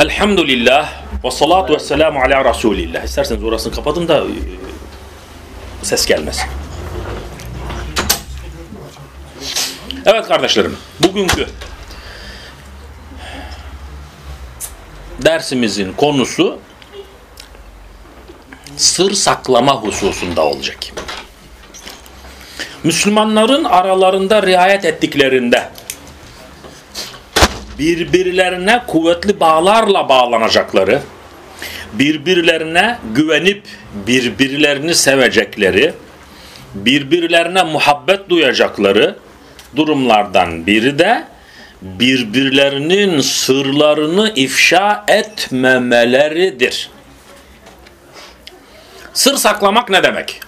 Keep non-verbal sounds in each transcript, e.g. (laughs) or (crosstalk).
Elhamdülillah ve salatu ve selamu ala Resulillah. İsterseniz orasını kapatın da e, ses gelmesin. Evet kardeşlerim, bugünkü dersimizin konusu sır saklama hususunda olacak. Müslümanların aralarında riayet ettiklerinde birbirlerine kuvvetli bağlarla bağlanacakları, birbirlerine güvenip birbirlerini sevecekleri, birbirlerine muhabbet duyacakları durumlardan biri de birbirlerinin sırlarını ifşa etmemeleridir. Sır saklamak ne demek?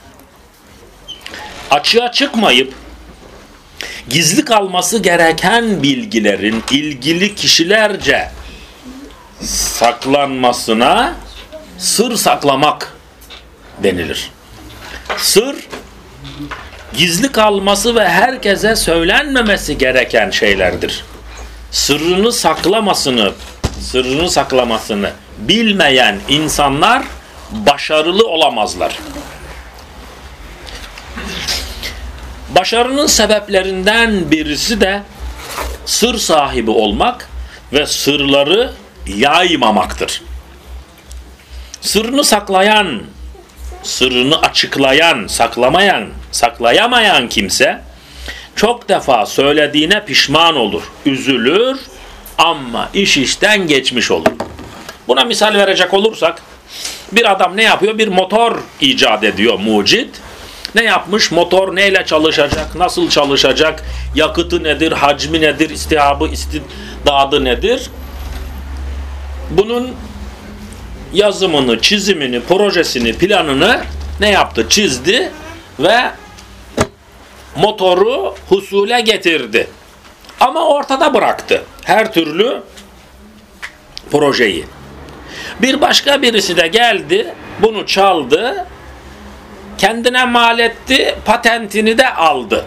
Açığa çıkmayıp gizli kalması gereken bilgilerin ilgili kişilerce saklanmasına sır saklamak denilir. Sır gizli kalması ve herkese söylenmemesi gereken şeylerdir. Sırrını saklamasını, sırrını saklamasını bilmeyen insanlar başarılı olamazlar. Başarının sebeplerinden birisi de sır sahibi olmak ve sırları yaymamaktır. Sırrını saklayan, sırrını açıklayan, saklamayan, saklayamayan kimse çok defa söylediğine pişman olur, üzülür ama iş işten geçmiş olur. Buna misal verecek olursak bir adam ne yapıyor? Bir motor icat ediyor mucit ne yapmış? Motor neyle çalışacak? Nasıl çalışacak? Yakıtı nedir? Hacmi nedir? İstihabı, istidadı nedir? Bunun yazımını, çizimini, projesini, planını ne yaptı? Çizdi ve motoru husule getirdi. Ama ortada bıraktı. Her türlü projeyi. Bir başka birisi de geldi, bunu çaldı kendine mal etti, patentini de aldı.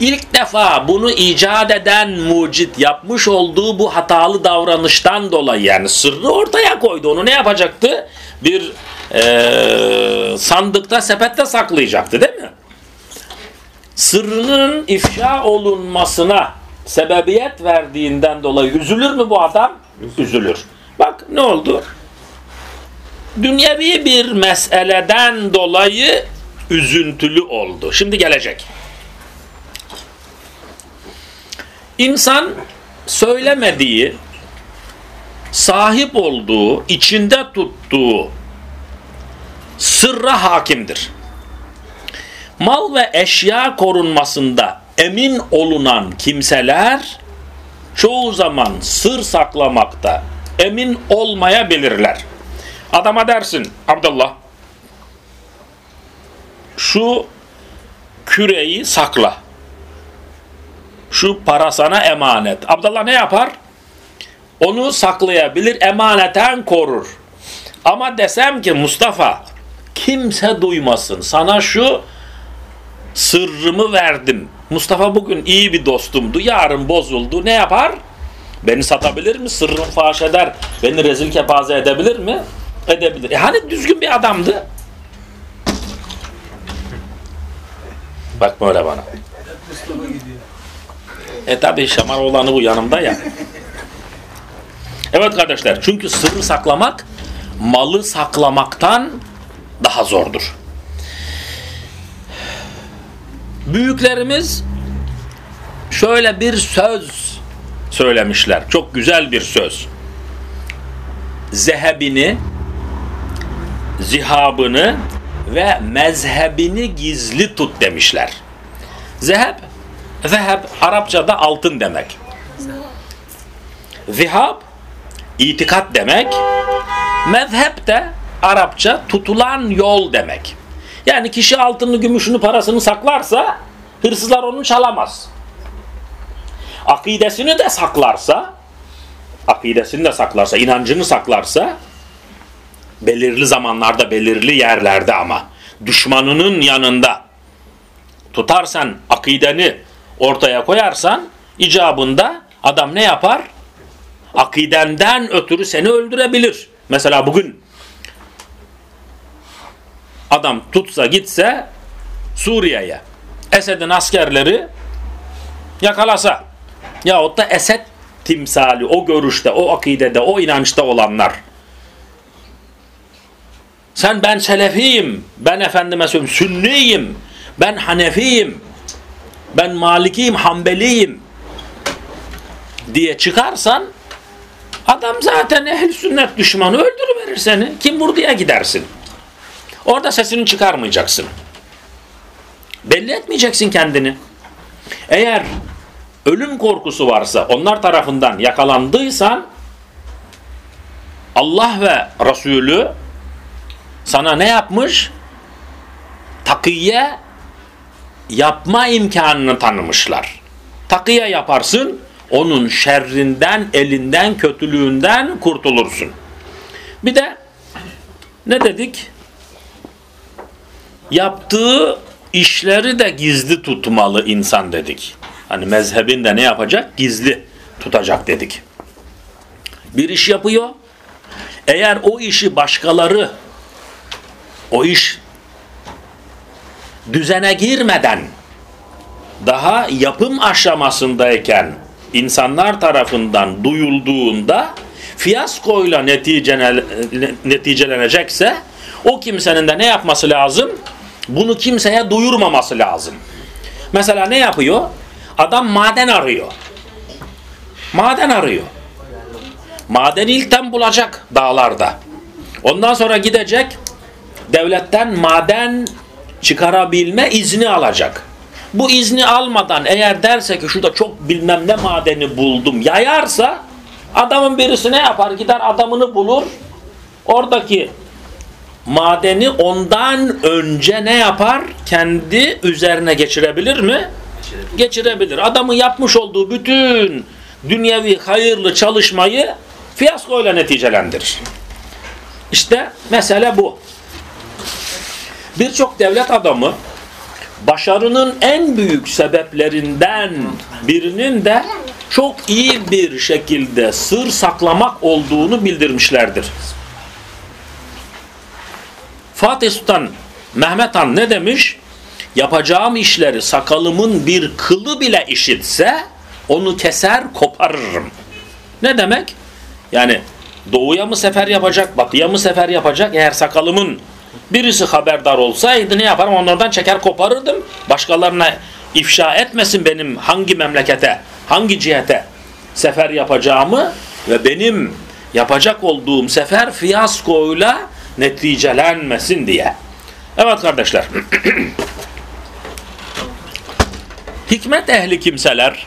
İlk defa bunu icat eden mucit yapmış olduğu bu hatalı davranıştan dolayı yani sırrı ortaya koydu. Onu ne yapacaktı? Bir e, sandıkta, sepette saklayacaktı değil mi? Sırrının ifşa olunmasına sebebiyet verdiğinden dolayı üzülür mü bu adam? Üzülür. Bak ne oldu? dünyevi bir meseleden dolayı üzüntülü oldu. Şimdi gelecek. İnsan söylemediği, sahip olduğu, içinde tuttuğu sırra hakimdir. Mal ve eşya korunmasında emin olunan kimseler çoğu zaman sır saklamakta emin olmayabilirler. Adama dersin Abdullah şu küreyi sakla. Şu para sana emanet. Abdullah ne yapar? Onu saklayabilir, emaneten korur. Ama desem ki Mustafa kimse duymasın. Sana şu sırrımı verdim. Mustafa bugün iyi bir dostumdu. Yarın bozuldu. Ne yapar? Beni satabilir mi? Sırrım faş eder. Beni rezil kepaze edebilir mi? edebilir. E hani düzgün bir adamdı? Bakma öyle bana. E tabi şamar olanı bu yanımda ya. Evet kardeşler çünkü sırrı saklamak malı saklamaktan daha zordur. Büyüklerimiz şöyle bir söz söylemişler. Çok güzel bir söz. Zehebini zihabını ve mezhebini gizli tut demişler. Zeheb, zeheb Arapçada altın demek. Zihab, itikat demek. Mezhep de Arapça tutulan yol demek. Yani kişi altını, gümüşünü, parasını saklarsa hırsızlar onu çalamaz. Akidesini de saklarsa, akidesini de saklarsa, inancını saklarsa belirli zamanlarda belirli yerlerde ama düşmanının yanında tutarsan akideni ortaya koyarsan icabında adam ne yapar? Akidenden ötürü seni öldürebilir. Mesela bugün adam tutsa gitse Suriye'ye Esed'in askerleri yakalasa yahut da Esed timsali o görüşte, o akidede, o inançta olanlar sen ben selefiyim, ben efendime söyleyeyim sünniyim, ben hanefiyim, ben malikiyim, hanbeliyim diye çıkarsan adam zaten ehl sünnet düşmanı öldürüverir seni. Kim vurduya gidersin. Orada sesini çıkarmayacaksın. Belli etmeyeceksin kendini. Eğer ölüm korkusu varsa onlar tarafından yakalandıysan Allah ve Resulü sana ne yapmış? Takiye yapma imkanını tanımışlar. Takiye yaparsın, onun şerrinden, elinden, kötülüğünden kurtulursun. Bir de ne dedik? Yaptığı işleri de gizli tutmalı insan dedik. Hani mezhebin de ne yapacak? Gizli tutacak dedik. Bir iş yapıyor. Eğer o işi başkaları o iş düzene girmeden daha yapım aşamasındayken insanlar tarafından duyulduğunda fiyaskoyla neticelenecekse o kimsenin de ne yapması lazım? Bunu kimseye duyurmaması lazım. Mesela ne yapıyor? Adam maden arıyor. Maden arıyor. Maden ilkten bulacak dağlarda. Ondan sonra gidecek devletten maden çıkarabilme izni alacak. Bu izni almadan eğer derse ki şurada çok bilmem ne madeni buldum yayarsa adamın birisi ne yapar? Gider adamını bulur. Oradaki madeni ondan önce ne yapar? Kendi üzerine geçirebilir mi? Geçirebilir. geçirebilir. Adamın yapmış olduğu bütün dünyevi hayırlı çalışmayı fiyaskoyla neticelendirir. İşte mesele bu. Birçok devlet adamı başarının en büyük sebeplerinden birinin de çok iyi bir şekilde sır saklamak olduğunu bildirmişlerdir. Fatih Sultan Mehmet Han ne demiş? Yapacağım işleri sakalımın bir kılı bile işitse onu keser koparırım. Ne demek? Yani doğuya mı sefer yapacak, batıya mı sefer yapacak? Eğer sakalımın birisi haberdar olsaydı ne yaparım? Onlardan çeker koparırdım. Başkalarına ifşa etmesin benim hangi memlekete, hangi cihete sefer yapacağımı ve benim yapacak olduğum sefer fiyaskoyla neticelenmesin diye. Evet kardeşler. (clears throat) Hikmet ehli kimseler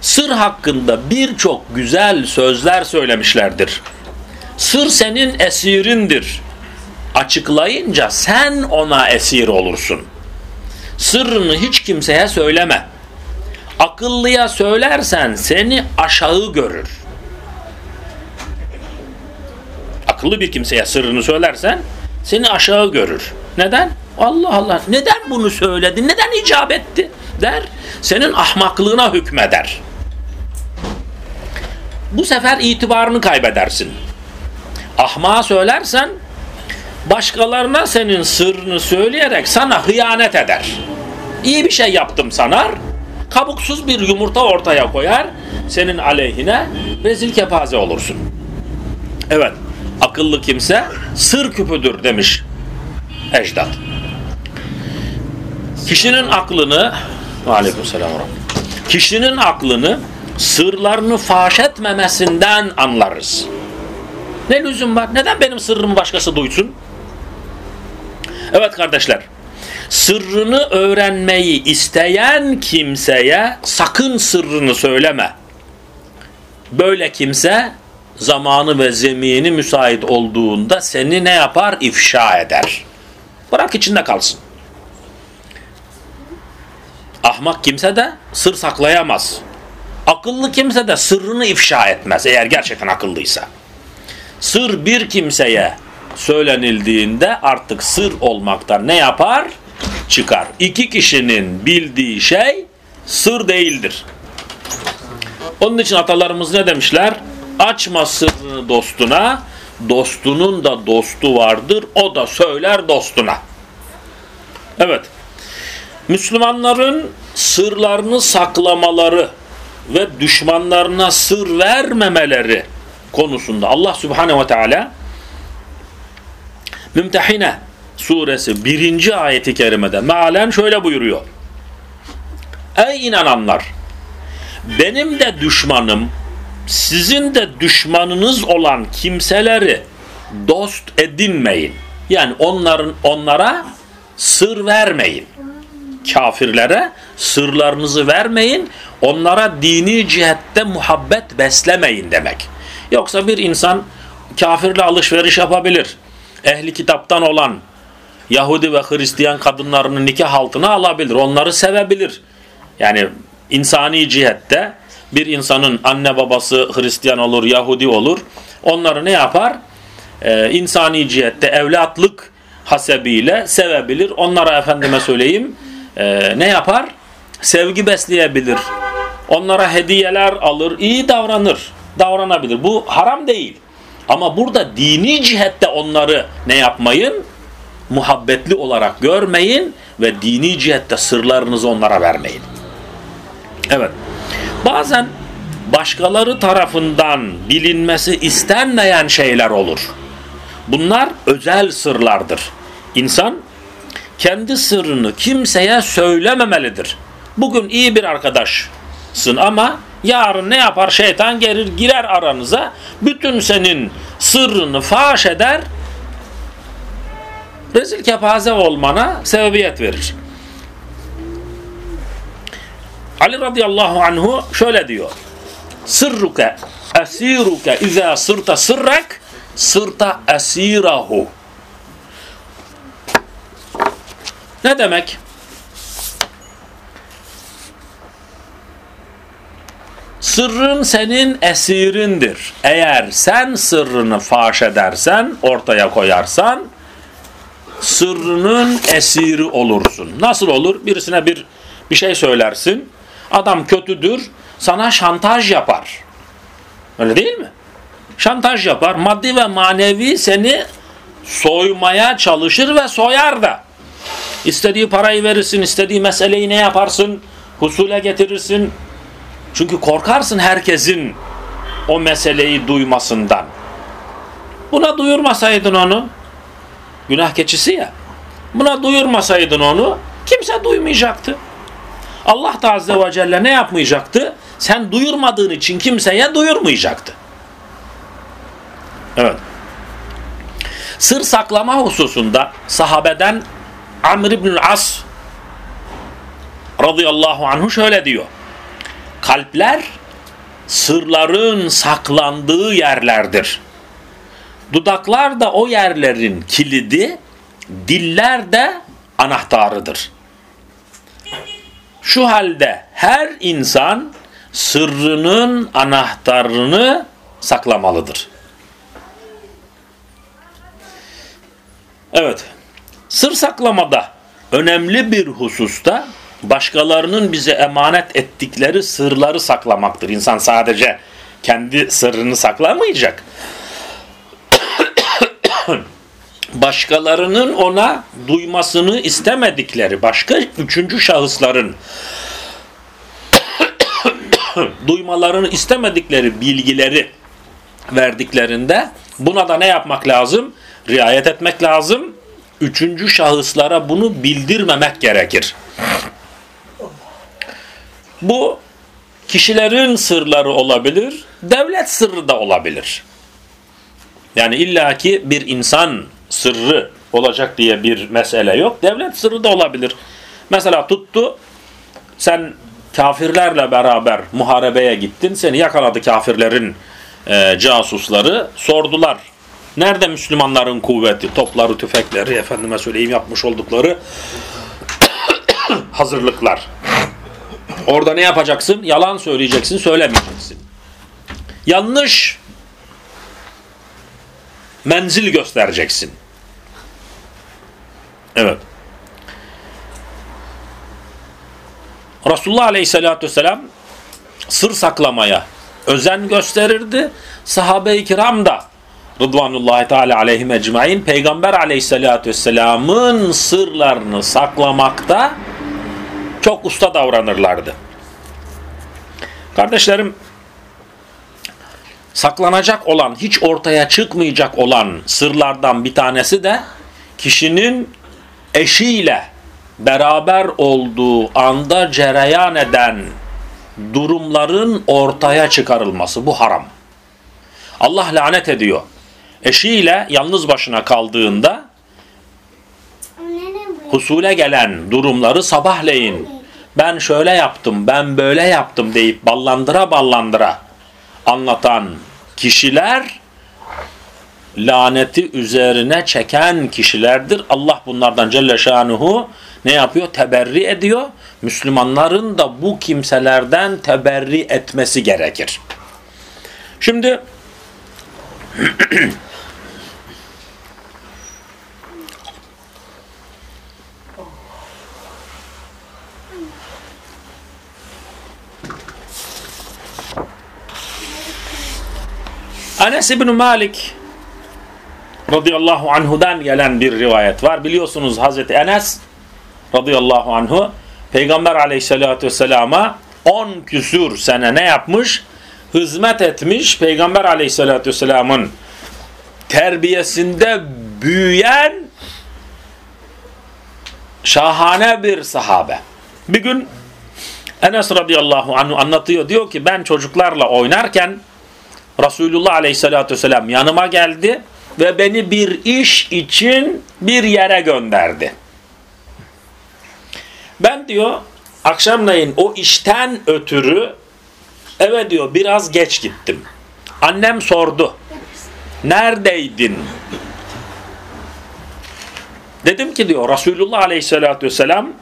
sır hakkında birçok güzel sözler söylemişlerdir. Sır senin esirindir. Açıklayınca sen ona esir olursun. Sırrını hiç kimseye söyleme. Akıllıya söylersen seni aşağı görür. Akıllı bir kimseye sırrını söylersen seni aşağı görür. Neden? Allah Allah neden bunu söyledi? Neden icap etti? Der. Senin ahmaklığına hükmeder. Bu sefer itibarını kaybedersin. Ahmağa söylersen başkalarına senin sırrını söyleyerek sana hıyanet eder. İyi bir şey yaptım sanar, kabuksuz bir yumurta ortaya koyar, senin aleyhine rezil kepaze olursun. Evet, akıllı kimse sır küpüdür demiş ecdat. Kişinin aklını aleykümselam kişinin aklını sırlarını faş etmemesinden anlarız. Ne lüzum var? Neden benim sırrımı başkası duysun? Evet kardeşler. Sırrını öğrenmeyi isteyen kimseye sakın sırrını söyleme. Böyle kimse zamanı ve zemini müsait olduğunda seni ne yapar? İfşa eder. Bırak içinde kalsın. Ahmak kimse de sır saklayamaz. Akıllı kimse de sırrını ifşa etmez eğer gerçekten akıllıysa. Sır bir kimseye söylenildiğinde artık sır olmaktan ne yapar? Çıkar. İki kişinin bildiği şey sır değildir. Onun için atalarımız ne demişler? açma sırrını dostuna, dostunun da dostu vardır, o da söyler dostuna. Evet, Müslümanların sırlarını saklamaları ve düşmanlarına sır vermemeleri konusunda Allah Subhanahu ve Teala Mümtehine suresi birinci ayeti kerimede mealen şöyle buyuruyor. Ey inananlar! Benim de düşmanım, sizin de düşmanınız olan kimseleri dost edinmeyin. Yani onların onlara sır vermeyin. Kafirlere sırlarınızı vermeyin. Onlara dini cihette muhabbet beslemeyin demek. Yoksa bir insan kafirle alışveriş yapabilir. Ehli kitaptan olan Yahudi ve Hristiyan kadınlarını nikah altına alabilir. Onları sevebilir. Yani insani cihette bir insanın anne babası Hristiyan olur, Yahudi olur. Onları ne yapar? Ee, insani cihette evlatlık hasebiyle sevebilir. Onlara efendime söyleyeyim e, ne yapar? Sevgi besleyebilir. Onlara hediyeler alır, iyi davranır, davranabilir. Bu haram değil. Ama burada dini cihette onları ne yapmayın? Muhabbetli olarak görmeyin ve dini cihette sırlarınızı onlara vermeyin. Evet. Bazen başkaları tarafından bilinmesi istenmeyen şeyler olur. Bunlar özel sırlardır. İnsan kendi sırrını kimseye söylememelidir. Bugün iyi bir arkadaşsın ama yarın ne yapar şeytan gelir girer aranıza bütün senin sırrını faş eder rezil kepaze olmana sebebiyet verir. Ali radıyallahu anhu şöyle diyor. Sırruke esiruke izâ sırta sırrak sırta esirahu. Ne demek? Sırrın senin esirindir. Eğer sen sırrını faş edersen, ortaya koyarsan, sırrının esiri olursun. Nasıl olur? Birisine bir bir şey söylersin. Adam kötüdür, sana şantaj yapar. Öyle değil mi? Şantaj yapar. Maddi ve manevi seni soymaya çalışır ve soyar da. İstediği parayı verirsin, istediği meseleyi ne yaparsın? Husule getirirsin. Çünkü korkarsın herkesin o meseleyi duymasından. Buna duyurmasaydın onu, günah keçisi ya, buna duyurmasaydın onu, kimse duymayacaktı. Allah da Azze ve Celle ne yapmayacaktı? Sen duyurmadığın için kimseye duyurmayacaktı. Evet. Sır saklama hususunda sahabeden Amr ibn As radıyallahu anhu şöyle diyor. Kalpler sırların saklandığı yerlerdir. Dudaklar da o yerlerin kilidi, diller de anahtarıdır. Şu halde her insan sırrının anahtarını saklamalıdır. Evet, sır saklamada önemli bir hususta başkalarının bize emanet ettikleri sırları saklamaktır. İnsan sadece kendi sırrını saklamayacak. (coughs) başkalarının ona duymasını istemedikleri başka üçüncü şahısların (coughs) duymalarını istemedikleri bilgileri verdiklerinde buna da ne yapmak lazım? Riayet etmek lazım. Üçüncü şahıslara bunu bildirmemek gerekir. Bu kişilerin sırları olabilir, devlet sırrı da olabilir. Yani illaki bir insan sırrı olacak diye bir mesele yok. Devlet sırrı da olabilir. Mesela tuttu sen kafirlerle beraber muharebeye gittin. Seni yakaladı kafirlerin e, casusları. Sordular. Nerede Müslümanların kuvveti, topları, tüfekleri, efendime söyleyeyim yapmış oldukları (coughs) hazırlıklar. Orada ne yapacaksın? Yalan söyleyeceksin, söylemeyeceksin. Yanlış menzil göstereceksin. Evet. Resulullah Aleyhisselatü Vesselam sır saklamaya özen gösterirdi. Sahabe-i kiram da Rıdvanullahi Teala aleyhim ecmain Peygamber aleyhissalatü vesselamın sırlarını saklamakta çok usta davranırlardı. Kardeşlerim saklanacak olan, hiç ortaya çıkmayacak olan sırlardan bir tanesi de kişinin eşiyle beraber olduğu anda cereyan eden durumların ortaya çıkarılması. Bu haram. Allah lanet ediyor. Eşiyle yalnız başına kaldığında husule gelen durumları sabahleyin ben şöyle yaptım, ben böyle yaptım deyip ballandıra ballandıra anlatan kişiler laneti üzerine çeken kişilerdir. Allah bunlardan Celle Şanuhu ne yapıyor? Teberri ediyor. Müslümanların da bu kimselerden teberri etmesi gerekir. Şimdi (clears throat) Enes İbni Malik radıyallahu anhudan gelen bir rivayet var. Biliyorsunuz Hazreti Enes radıyallahu anhu Peygamber aleyhissalatü vesselama 10 küsür sene ne yapmış? Hizmet etmiş. Peygamber aleyhissalatü vesselamın terbiyesinde büyüyen şahane bir sahabe. Bir gün Enes radıyallahu anhu anlatıyor. Diyor ki ben çocuklarla oynarken Resulullah aleyhissalatü vesselam yanıma geldi ve beni bir iş için bir yere gönderdi. Ben diyor akşamleyin o işten ötürü eve diyor biraz geç gittim. Annem sordu. Neredeydin? Dedim ki diyor Resulullah aleyhissalatü vesselam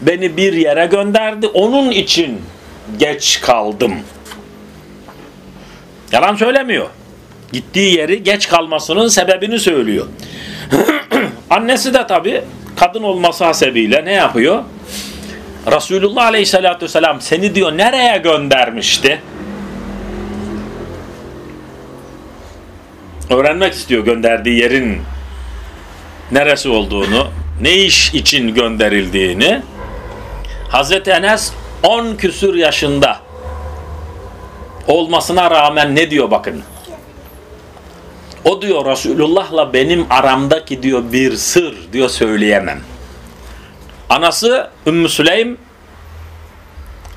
beni bir yere gönderdi. Onun için geç kaldım. Yalan söylemiyor. Gittiği yeri geç kalmasının sebebini söylüyor. (clears throat) Annesi de tabi kadın olması hasebiyle ne yapıyor? Resulullah Aleyhisselatü Vesselam seni diyor nereye göndermişti? Öğrenmek istiyor gönderdiği yerin neresi olduğunu, ne iş için gönderildiğini. Hazreti Enes 10 küsür yaşında olmasına rağmen ne diyor bakın. O diyor Resulullah'la benim aramdaki diyor bir sır diyor söyleyemem. Anası Ümmü Süleym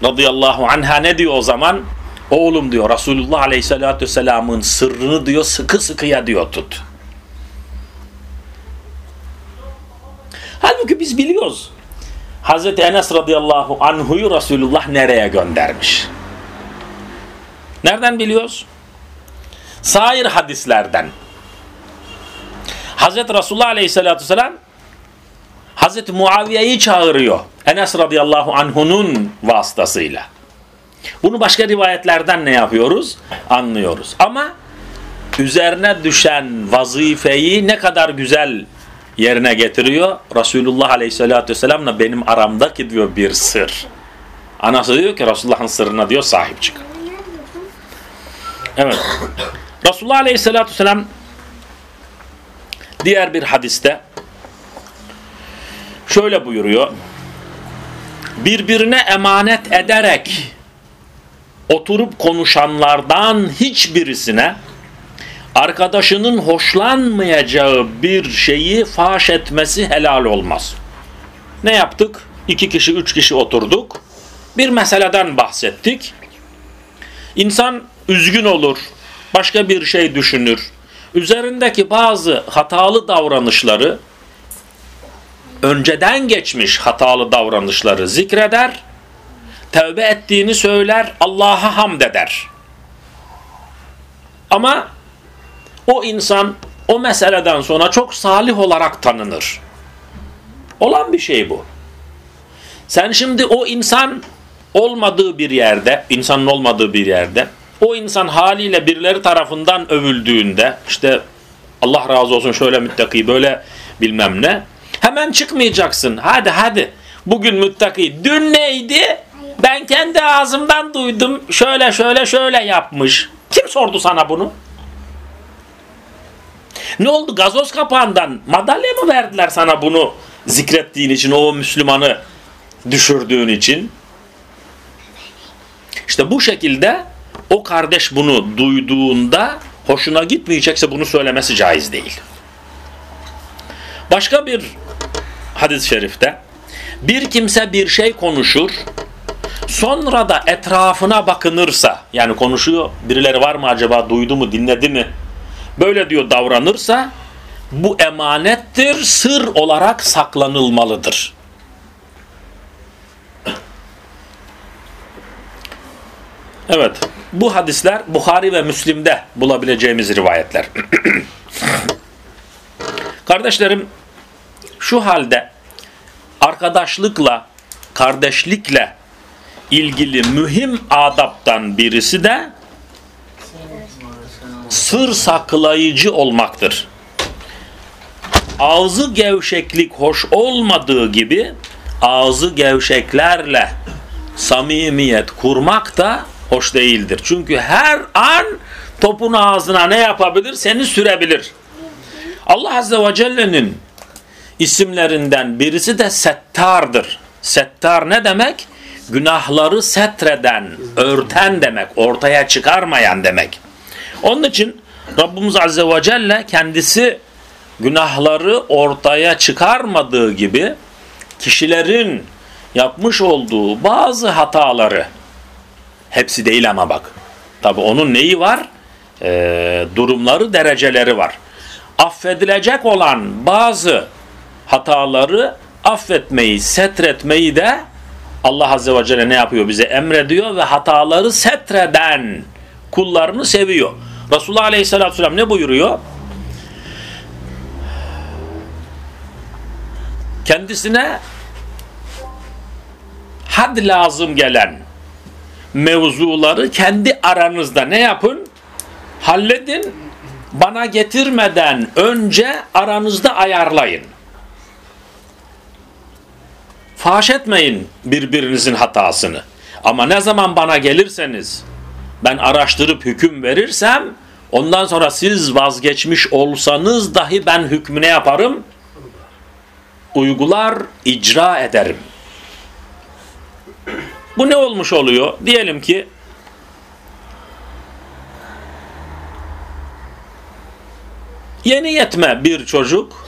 radıyallahu anha ne diyor o zaman? Oğlum diyor Resulullah aleyhissalatü vesselamın sırrını diyor sıkı sıkıya diyor tut. Halbuki biz biliyoruz. Hazreti Enes radıyallahu anhu'yu Resulullah nereye göndermiş? Nereden biliyoruz? Sair hadislerden. Hazreti Resulullah Aleyhisselatü Vesselam Hazreti Muaviye'yi çağırıyor. Enes radıyallahu anhunun vasıtasıyla. Bunu başka rivayetlerden ne yapıyoruz? Anlıyoruz. Ama üzerine düşen vazifeyi ne kadar güzel yerine getiriyor. Resulullah Aleyhisselatü Vesselam'la benim aramdaki diyor bir sır. Anası diyor ki Resulullah'ın sırrına diyor sahip çıkın. Evet. Resulullah Aleyhisselatü Vesselam diğer bir hadiste şöyle buyuruyor. Birbirine emanet ederek oturup konuşanlardan hiçbirisine arkadaşının hoşlanmayacağı bir şeyi faş etmesi helal olmaz. Ne yaptık? İki kişi, üç kişi oturduk. Bir meseleden bahsettik. İnsan üzgün olur, başka bir şey düşünür. Üzerindeki bazı hatalı davranışları, önceden geçmiş hatalı davranışları zikreder, tövbe ettiğini söyler, Allah'a hamd eder. Ama o insan o meseleden sonra çok salih olarak tanınır. Olan bir şey bu. Sen şimdi o insan olmadığı bir yerde, insanın olmadığı bir yerde o insan haliyle birileri tarafından övüldüğünde işte Allah razı olsun şöyle müttaki böyle bilmem ne hemen çıkmayacaksın. Hadi hadi bugün müttaki dün neydi? Ben kendi ağzımdan duydum. Şöyle şöyle şöyle yapmış. Kim sordu sana bunu? Ne oldu? Gazoz kapağından madalya mı verdiler sana bunu zikrettiğin için, o Müslümanı düşürdüğün için? İşte bu şekilde o kardeş bunu duyduğunda hoşuna gitmeyecekse bunu söylemesi caiz değil. Başka bir hadis-i şerifte bir kimse bir şey konuşur sonra da etrafına bakınırsa yani konuşuyor birileri var mı acaba duydu mu dinledi mi böyle diyor davranırsa bu emanettir sır olarak saklanılmalıdır. Evet bu hadisler Bukhari ve Müslim'de bulabileceğimiz rivayetler. (clears throat) Kardeşlerim şu halde arkadaşlıkla, kardeşlikle ilgili mühim adaptan birisi de sır saklayıcı olmaktır. Ağzı gevşeklik hoş olmadığı gibi ağzı gevşeklerle samimiyet kurmak da hoş değildir. Çünkü her an topun ağzına ne yapabilir? Seni sürebilir. Allah Azze ve Celle'nin isimlerinden birisi de Settar'dır. Settar ne demek? Günahları setreden, örten demek, ortaya çıkarmayan demek. Onun için Rabbimiz Azze ve Celle kendisi günahları ortaya çıkarmadığı gibi kişilerin yapmış olduğu bazı hataları hepsi değil ama bak tabi onun neyi var? Ee, durumları, dereceleri var. Affedilecek olan bazı hataları affetmeyi, setretmeyi de Allah Azze ve Celle ne yapıyor? Bize emrediyor ve hataları setreden kullarını seviyor. Resulullah Aleyhisselatü Vesselam ne buyuruyor? Kendisine had lazım gelen mevzuları kendi aranızda ne yapın? Halledin. Bana getirmeden önce aranızda ayarlayın. Faş etmeyin birbirinizin hatasını. Ama ne zaman bana gelirseniz ben araştırıp hüküm verirsem ondan sonra siz vazgeçmiş olsanız dahi ben hükmüne yaparım? Uygular, icra ederim. Bu ne olmuş oluyor? Diyelim ki yeni yetme bir çocuk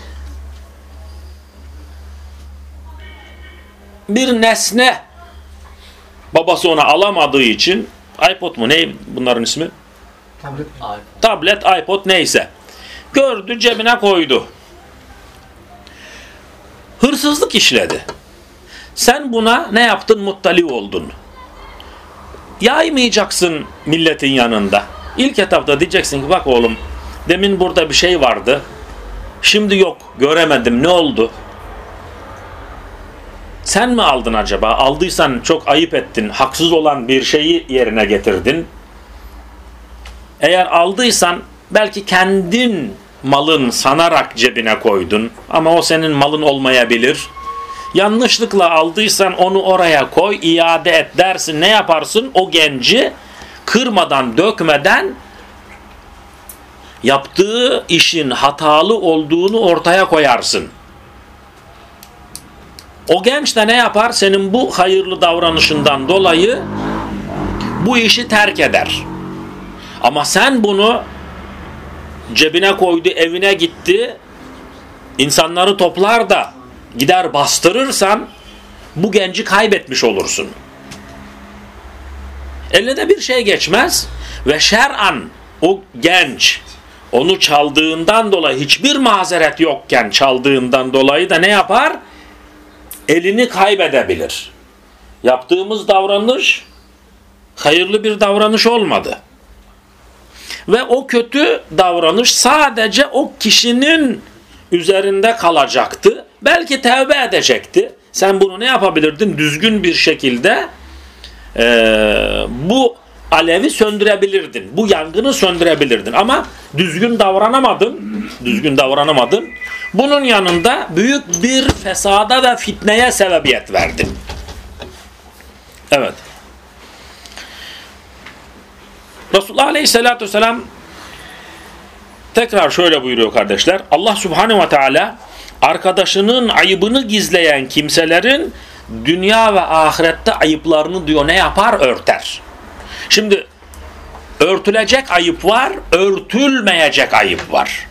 bir nesne babası ona alamadığı için iPod mu ne bunların ismi? Tablet. Tablet, iPod neyse. Gördü cebine koydu. Hırsızlık işledi. Sen buna ne yaptın? Muttali oldun. Yaymayacaksın milletin yanında. İlk etapta diyeceksin ki bak oğlum demin burada bir şey vardı. Şimdi yok göremedim ne oldu? Sen mi aldın acaba? Aldıysan çok ayıp ettin. Haksız olan bir şeyi yerine getirdin. Eğer aldıysan belki kendin malın sanarak cebine koydun ama o senin malın olmayabilir. Yanlışlıkla aldıysan onu oraya koy, iade et dersin. Ne yaparsın? O genci kırmadan, dökmeden yaptığı işin hatalı olduğunu ortaya koyarsın. O genç de ne yapar? Senin bu hayırlı davranışından dolayı bu işi terk eder. Ama sen bunu cebine koydu, evine gitti, insanları toplar da gider bastırırsan bu genci kaybetmiş olursun. Eline de bir şey geçmez ve şer'an o genç onu çaldığından dolayı hiçbir mazeret yokken çaldığından dolayı da ne yapar? Elini kaybedebilir. Yaptığımız davranış hayırlı bir davranış olmadı. Ve o kötü davranış sadece o kişinin üzerinde kalacaktı Belki tevbe edecekti. Sen bunu ne yapabilirdin? Düzgün bir şekilde e, bu alevi söndürebilirdin. Bu yangını söndürebilirdin. Ama düzgün davranamadın. Düzgün davranamadın. Bunun yanında büyük bir fesada ve fitneye sebebiyet verdin. Evet. Resulullah Aleyhisselatü Vesselam tekrar şöyle buyuruyor kardeşler. Allah Subhanahu ve Teala arkadaşının ayıbını gizleyen kimselerin dünya ve ahirette ayıplarını diyor ne yapar? Örter. Şimdi örtülecek ayıp var, örtülmeyecek ayıp var.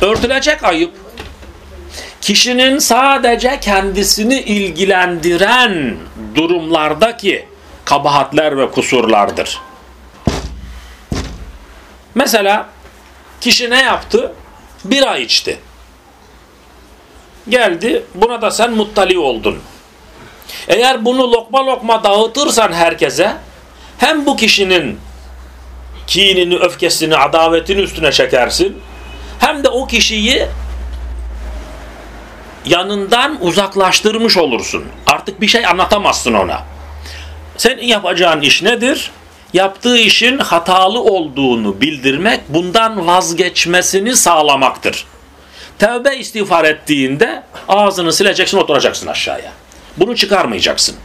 Örtülecek ayıp kişinin sadece kendisini ilgilendiren durumlardaki kabahatler ve kusurlardır. Mesela kişi ne yaptı? Bira içti. Geldi buna da sen muttali oldun. Eğer bunu lokma lokma dağıtırsan herkese hem bu kişinin kinini, öfkesini, adavetini üstüne çekersin hem de o kişiyi yanından uzaklaştırmış olursun. Artık bir şey anlatamazsın ona. Senin yapacağın iş nedir? Yaptığı işin hatalı olduğunu bildirmek, bundan vazgeçmesini sağlamaktır. Tevbe istiğfar ettiğinde ağzını sileceksin, oturacaksın aşağıya. Bunu çıkarmayacaksın.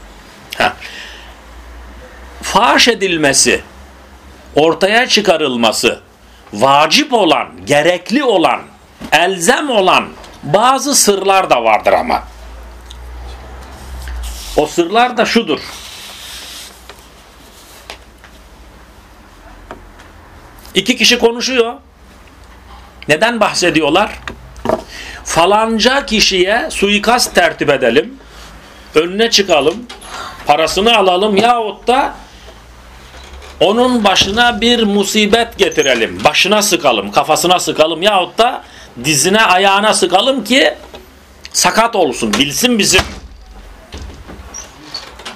Heh. Faş edilmesi, ortaya çıkarılması, vacip olan, gerekli olan, elzem olan bazı sırlar da vardır ama. O sırlar da şudur. İki kişi konuşuyor. Neden bahsediyorlar? Falanca kişiye suikast tertip edelim. Önüne çıkalım. Parasını alalım yahut da onun başına bir musibet getirelim. Başına sıkalım, kafasına sıkalım yahut da dizine ayağına sıkalım ki sakat olsun, bilsin bizim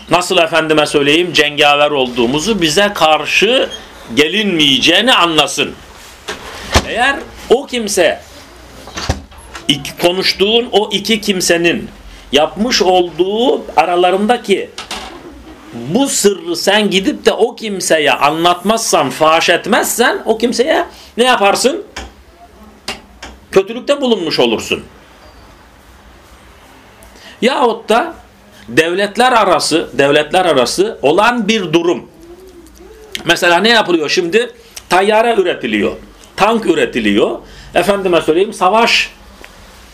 nasıl efendime söyleyeyim cengaver olduğumuzu bize karşı gelinmeyeceğini anlasın. Eğer o kimse iki, konuştuğun o iki kimsenin yapmış olduğu aralarındaki bu sırrı sen gidip de o kimseye anlatmazsan, faş etmezsen o kimseye ne yaparsın? Kötülükte bulunmuş olursun. Yahut da devletler arası, devletler arası olan bir durum. Mesela ne yapılıyor şimdi? Tayyare üretiliyor. Tank üretiliyor. Efendime söyleyeyim savaş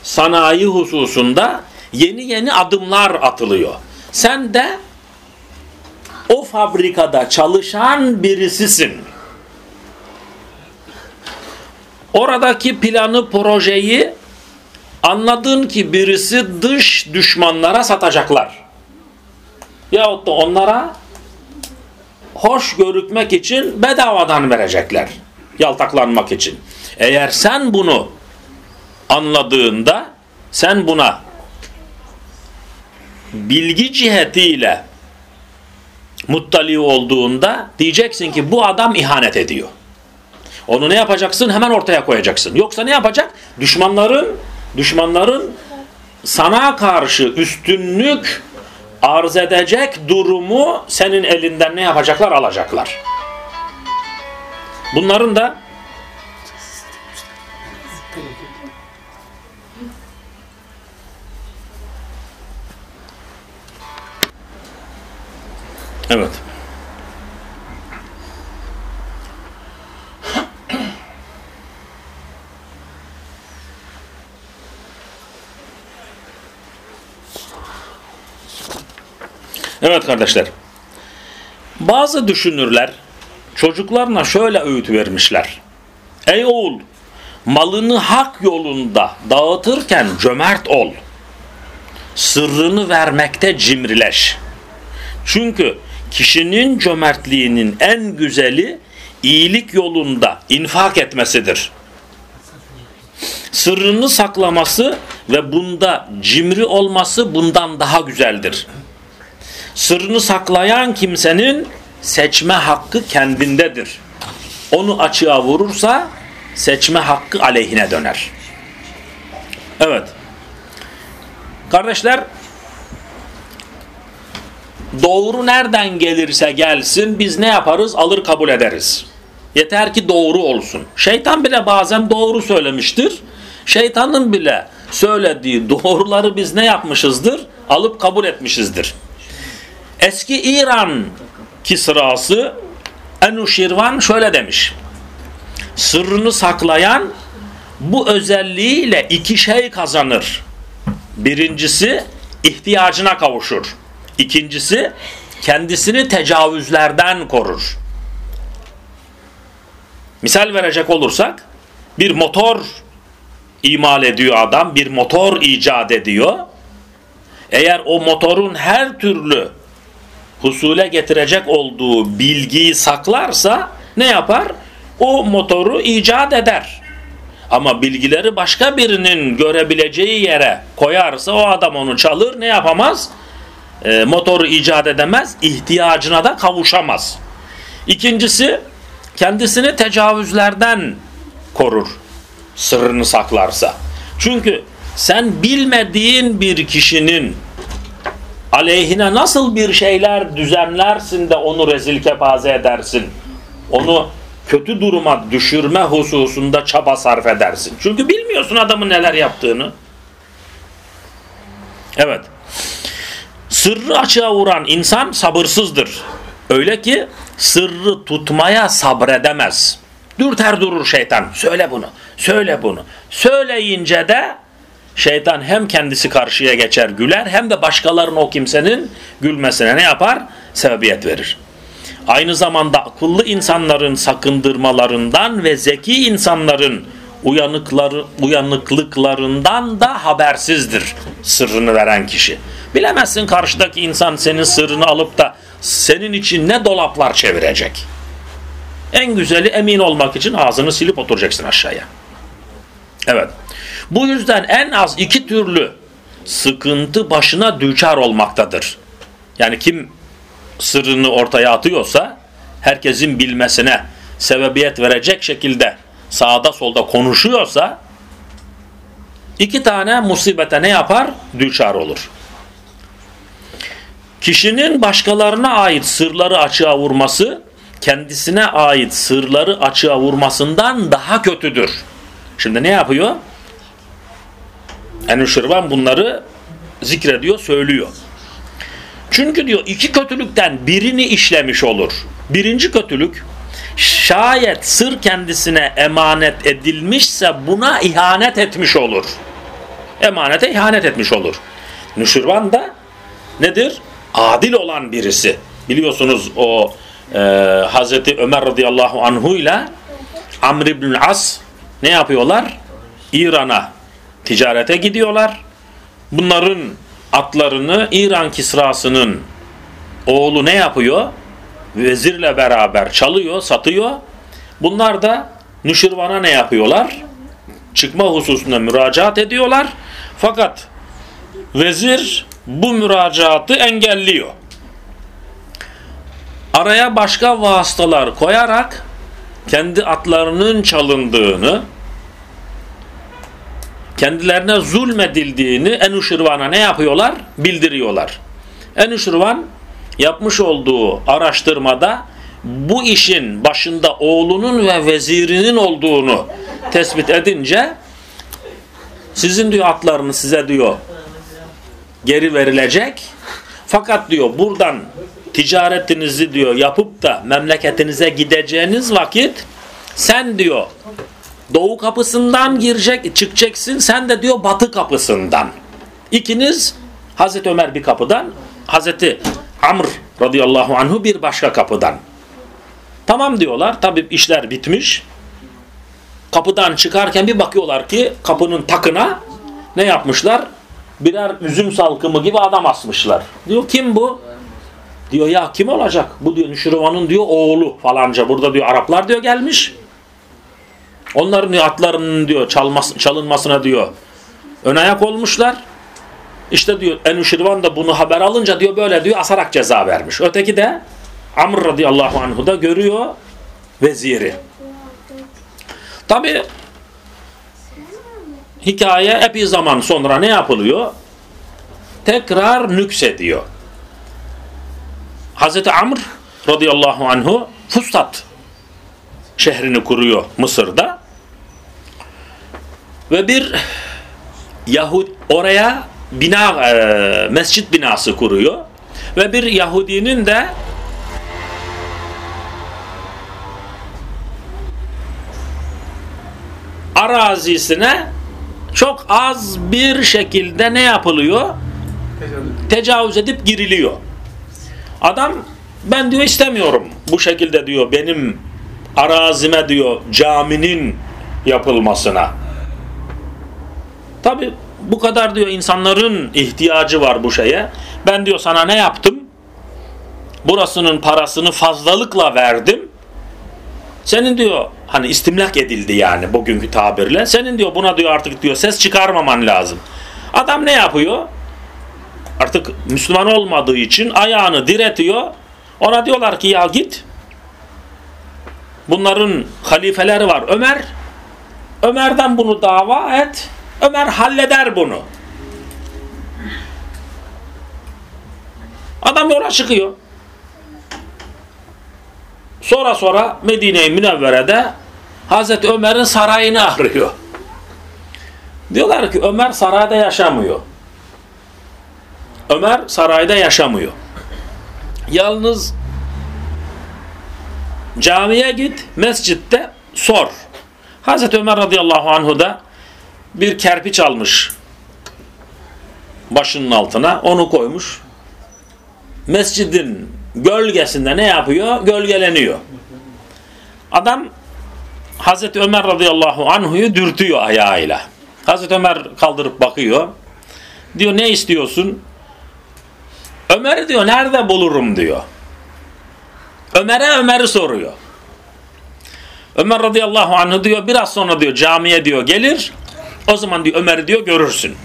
sanayi hususunda yeni yeni adımlar atılıyor. Sen de o fabrikada çalışan birisisin. Oradaki planı, projeyi anladın ki birisi dış düşmanlara satacaklar. Yahut da onlara hoş görükmek için bedavadan verecekler. Yaltaklanmak için. Eğer sen bunu anladığında sen buna bilgi cihetiyle muttali olduğunda diyeceksin ki bu adam ihanet ediyor. Onu ne yapacaksın? Hemen ortaya koyacaksın. Yoksa ne yapacak? Düşmanların düşmanların sana karşı üstünlük arz edecek durumu senin elinden ne yapacaklar? Alacaklar. Bunların da Evet. Evet kardeşler. Bazı düşünürler çocuklarına şöyle öğüt vermişler. Ey oğul malını hak yolunda dağıtırken cömert ol. Sırrını vermekte cimrileş. Çünkü kişinin cömertliğinin en güzeli iyilik yolunda infak etmesidir. Sırrını saklaması ve bunda cimri olması bundan daha güzeldir. Sırrını saklayan kimsenin seçme hakkı kendindedir. Onu açığa vurursa seçme hakkı aleyhine döner. Evet. Kardeşler doğru nereden gelirse gelsin biz ne yaparız? Alır kabul ederiz. Yeter ki doğru olsun. Şeytan bile bazen doğru söylemiştir. Şeytanın bile söylediği doğruları biz ne yapmışızdır? Alıp kabul etmişizdir. Eski İran Kisrası Enuşirvan şöyle demiş. Sırrını saklayan bu özelliğiyle iki şey kazanır. Birincisi ihtiyacına kavuşur. İkincisi kendisini tecavüzlerden korur. Misal verecek olursak bir motor imal ediyor adam, bir motor icat ediyor. Eğer o motorun her türlü husule getirecek olduğu bilgiyi saklarsa ne yapar? O motoru icat eder. Ama bilgileri başka birinin görebileceği yere koyarsa o adam onu çalır ne yapamaz? E, motoru icat edemez, ihtiyacına da kavuşamaz. İkincisi kendisini tecavüzlerden korur sırrını saklarsa. Çünkü sen bilmediğin bir kişinin aleyhine nasıl bir şeyler düzenlersin de onu rezil kepaze edersin. Onu kötü duruma düşürme hususunda çaba sarf edersin. Çünkü bilmiyorsun adamın neler yaptığını. Evet. Sırrı açığa vuran insan sabırsızdır. Öyle ki sırrı tutmaya sabredemez. Dürter durur şeytan. Söyle bunu, söyle bunu. Söyleyince de şeytan hem kendisi karşıya geçer güler hem de başkalarının o kimsenin gülmesine ne yapar? Sebebiyet verir. Aynı zamanda akıllı insanların sakındırmalarından ve zeki insanların uyanıkları, uyanıklıklarından da habersizdir sırrını veren kişi. Bilemezsin karşıdaki insan senin sırrını alıp da senin için ne dolaplar çevirecek. En güzeli emin olmak için ağzını silip oturacaksın aşağıya. Evet. Bu yüzden en az iki türlü sıkıntı başına düçar olmaktadır. Yani kim sırrını ortaya atıyorsa herkesin bilmesine sebebiyet verecek şekilde sağda solda konuşuyorsa iki tane musibete ne yapar? Düçar olur. Kişinin başkalarına ait sırları açığa vurması kendisine ait sırları açığa vurmasından daha kötüdür. Şimdi ne yapıyor? Enüşirvan bunları zikrediyor, söylüyor. Çünkü diyor iki kötülükten birini işlemiş olur. Birinci kötülük şayet sır kendisine emanet edilmişse buna ihanet etmiş olur. Emanete ihanet etmiş olur. Nüşirvan da nedir? Adil olan birisi. Biliyorsunuz o e, Hazreti Ömer radıyallahu anhu ile Amr ibn As ne yapıyorlar? İran'a ticarete gidiyorlar. Bunların atlarını İran Kisrası'nın oğlu ne yapıyor? Vezirle beraber çalıyor, satıyor. Bunlar da Nüşirvan'a ne yapıyorlar? Çıkma hususunda müracaat ediyorlar. Fakat vezir bu müracaatı engelliyor. Araya başka vasıtalar koyarak kendi atlarının çalındığını, kendilerine zulmedildiğini Enuşirvan'a ne yapıyorlar? Bildiriyorlar. Enuşirvan yapmış olduğu araştırmada bu işin başında oğlunun ve vezirinin olduğunu tespit edince sizin diyor atlarını size diyor geri verilecek. Fakat diyor buradan ticaretinizi diyor yapıp da memleketinize gideceğiniz vakit sen diyor doğu kapısından girecek çıkacaksın sen de diyor batı kapısından. İkiniz Hazreti Ömer bir kapıdan Hazreti Amr radıyallahu anhu bir başka kapıdan. Tamam diyorlar tabi işler bitmiş. Kapıdan çıkarken bir bakıyorlar ki kapının takına ne yapmışlar? Birer üzüm salkımı gibi adam asmışlar. Diyor kim bu? Diyor ya kim olacak? Bu diyor Nüşirvan'ın diyor oğlu falanca. Burada diyor Araplar diyor gelmiş. Onların atlarının diyor çalmas, çalınmasına diyor ön ayak olmuşlar. İşte diyor Enüşirvan da bunu haber alınca diyor böyle diyor asarak ceza vermiş. Öteki de Amr radıyallahu anhu da görüyor veziri. Tabi hikaye epey zaman sonra ne yapılıyor? Tekrar nüksediyor. Hazreti Amr radıyallahu anhu Fustat şehrini kuruyor Mısır'da. Ve bir Yahud oraya bina e, mescit binası kuruyor Ve bir Yahudinin de arazisine çok az bir şekilde ne yapılıyor? Tecavüz edip giriliyor. Adam ben diyor istemiyorum bu şekilde diyor benim arazime diyor caminin yapılmasına. Tabi bu kadar diyor insanların ihtiyacı var bu şeye. Ben diyor sana ne yaptım? Burasının parasını fazlalıkla verdim. Senin diyor hani istimlak edildi yani bugünkü tabirle. Senin diyor buna diyor artık diyor ses çıkarmaman lazım. Adam ne yapıyor? Artık Müslüman olmadığı için ayağını diretiyor. Ona diyorlar ki ya git. Bunların halifeleri var. Ömer Ömer'den bunu dava et. Ömer halleder bunu. Adam yola çıkıyor. Sonra sonra Medine-i Münevvere'de Hazreti Ömer'in sarayını arıyor. Diyorlar ki Ömer sarayda yaşamıyor. Ömer sarayda yaşamıyor. Yalnız camiye git, mescitte sor. Hazreti Ömer radıyallahu anhu da bir kerpiç almış başının altına, onu koymuş. Mescidin gölgesinde ne yapıyor? Gölgeleniyor. Adam Hazreti Ömer radıyallahu anhu'yu dürtüyor ayağıyla. Hazreti Ömer kaldırıp bakıyor. Diyor ne istiyorsun? Ömer'i diyor nerede bulurum diyor. Ömer'e Ömer'i soruyor. Ömer radıyallahu anh diyor biraz sonra diyor camiye diyor gelir. O zaman diyor Ömer'i diyor görürsün.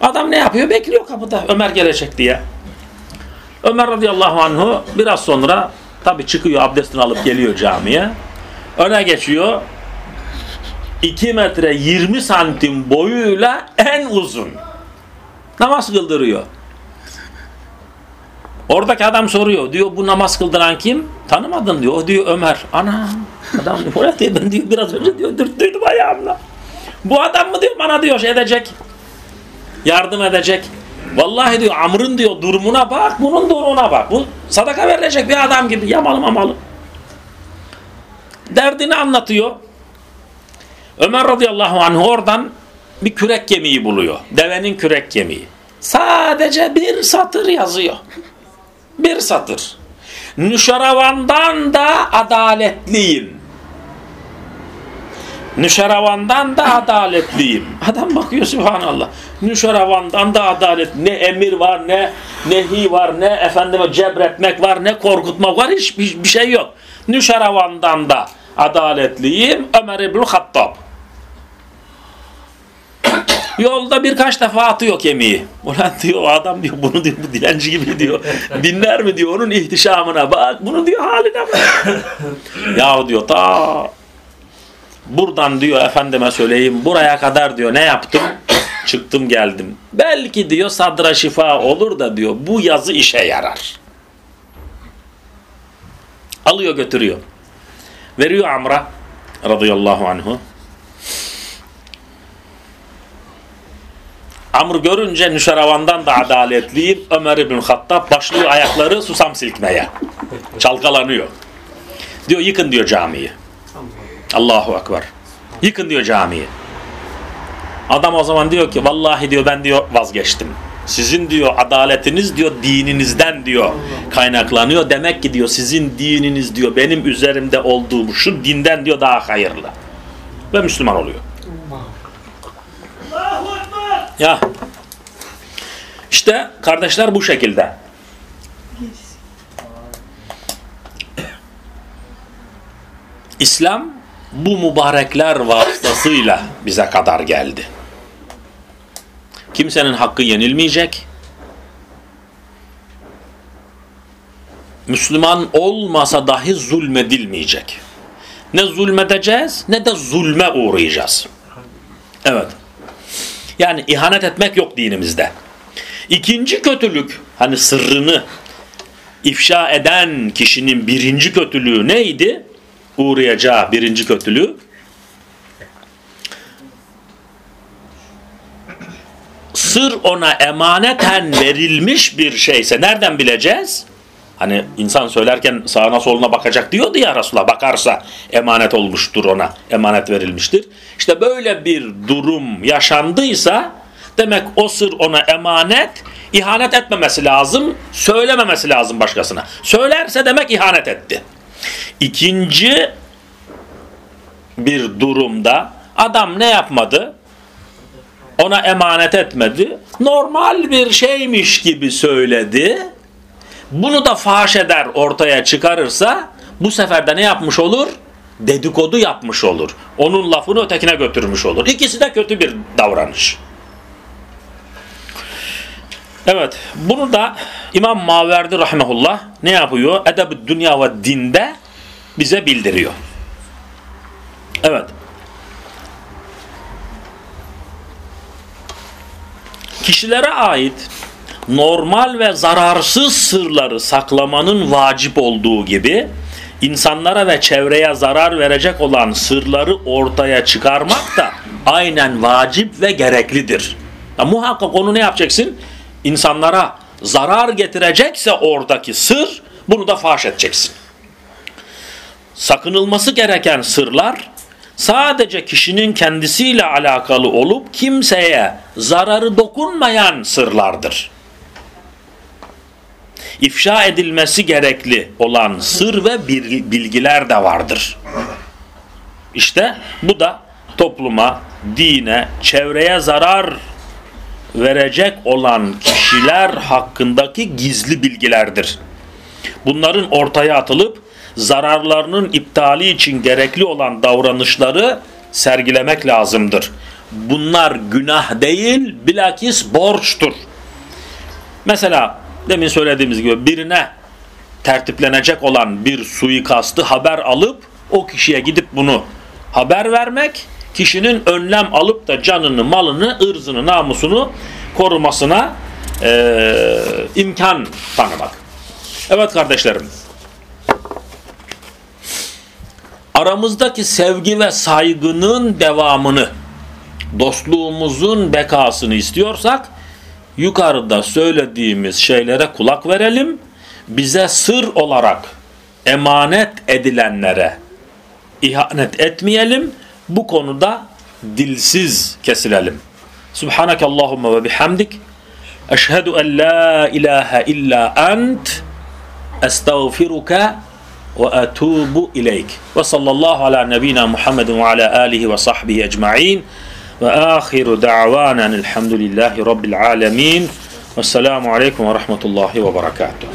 Adam ne yapıyor? Bekliyor kapıda Ömer gelecek diye. Ömer radıyallahu anhu biraz sonra tabi çıkıyor abdestini alıp geliyor camiye. Öne geçiyor. 2 metre 20 santim boyuyla en uzun. Namaz kıldırıyor. Oradaki adam soruyor. Diyor bu namaz kıldıran kim? Tanımadın diyor. O diyor Ömer. Ana adam diyor, diyor ben diyor biraz önce diyor dürttüydüm ayağımla. Bu adam mı diyor bana diyor şey edecek. Yardım edecek. Vallahi diyor Amr'ın diyor durumuna bak bunun durumuna bak. Bu sadaka verilecek bir adam gibi yamalı mamalı. Derdini anlatıyor. Ömer radıyallahu anh oradan bir kürek kemiği buluyor. Devenin kürek kemiği. Sadece bir satır yazıyor. Bir satır. Nüşeravandan da adaletliyim. Nüşeravandan da adaletliyim. Adam bakıyor subhanallah. Nüşeravandan da adalet. Ne emir var, ne nehi var, ne efendime cebretmek var, ne korkutmak var. Hiçbir bir şey yok. Nüşeravandan da adaletliyim. Ömer İbn Hattab. Yolda birkaç defa atıyor kemiği. Ulan diyor adam diyor bunu diyor bu dilenci gibi diyor. (laughs) Dinler mi diyor onun ihtişamına bak. Bunu diyor haline bak. (laughs) ya diyor ta buradan diyor efendime söyleyeyim buraya kadar diyor ne yaptım? (coughs) Çıktım geldim. Belki diyor sadra şifa olur da diyor bu yazı işe yarar. Alıyor götürüyor. Veriyor Amr'a radıyallahu anhu. Amr görünce Nüşeravan'dan da adaletliyim. Ömer İbn Hattab başlıyor ayakları susam silkmeye. Çalkalanıyor. Diyor yıkın diyor camiyi. Allahu Ekber. Yıkın diyor camiyi. Adam o zaman diyor ki vallahi diyor ben diyor vazgeçtim. Sizin diyor adaletiniz diyor dininizden diyor kaynaklanıyor. Demek ki diyor sizin dininiz diyor benim üzerimde olduğum şu dinden diyor daha hayırlı. Ve Müslüman oluyor. Ya işte kardeşler bu şekilde. İslam bu mübarekler vasıtasıyla bize kadar geldi. Kimsenin hakkı yenilmeyecek. Müslüman olmasa dahi zulmedilmeyecek. Ne zulmedeceğiz ne de zulme uğrayacağız. Evet. Yani ihanet etmek yok dinimizde. İkinci kötülük hani sırrını ifşa eden kişinin birinci kötülüğü neydi? Uğrayacağı birinci kötülüğü sır ona emaneten verilmiş bir şeyse nereden bileceğiz? Hani insan söylerken sağına soluna bakacak diyordu ya Resulullah. Bakarsa emanet olmuştur ona. Emanet verilmiştir. İşte böyle bir durum yaşandıysa demek o sır ona emanet ihanet etmemesi lazım. Söylememesi lazım başkasına. Söylerse demek ihanet etti. İkinci bir durumda adam ne yapmadı? Ona emanet etmedi. Normal bir şeymiş gibi söyledi bunu da faş eder ortaya çıkarırsa bu sefer de ne yapmış olur? Dedikodu yapmış olur. Onun lafını ötekine götürmüş olur. İkisi de kötü bir davranış. Evet bunu da İmam Maverdi rahmetullah ne yapıyor? edeb Dünya ve Dinde bize bildiriyor. Evet. Kişilere ait normal ve zararsız sırları saklamanın vacip olduğu gibi insanlara ve çevreye zarar verecek olan sırları ortaya çıkarmak da aynen vacip ve gereklidir. Ya, muhakkak onu ne yapacaksın? İnsanlara zarar getirecekse oradaki sır bunu da faş edeceksin. Sakınılması gereken sırlar sadece kişinin kendisiyle alakalı olup kimseye zararı dokunmayan sırlardır ifşa edilmesi gerekli olan sır ve bilgiler de vardır. İşte bu da topluma, dine, çevreye zarar verecek olan kişiler hakkındaki gizli bilgilerdir. Bunların ortaya atılıp zararlarının iptali için gerekli olan davranışları sergilemek lazımdır. Bunlar günah değil, bilakis borçtur. Mesela demin söylediğimiz gibi birine tertiplenecek olan bir suikastı haber alıp o kişiye gidip bunu haber vermek kişinin önlem alıp da canını, malını, ırzını, namusunu korumasına e, imkan tanımak. Evet kardeşlerim. Aramızdaki sevgi ve saygının devamını, dostluğumuzun bekasını istiyorsak yukarıda söylediğimiz şeylere kulak verelim. Bize sır olarak emanet edilenlere ihanet etmeyelim. Bu konuda dilsiz kesilelim. Subhaneke Allahumma ve bihamdik. Eşhedü en la ilahe illa ent. Estağfiruka ve etubu ileyk. Ve sallallahu ala nebina Muhammedin ve ala alihi ve sahbihi ecma'in. وآخر دعوانا الحمد لله رب العالمين والسلام عليكم ورحمة الله وبركاته.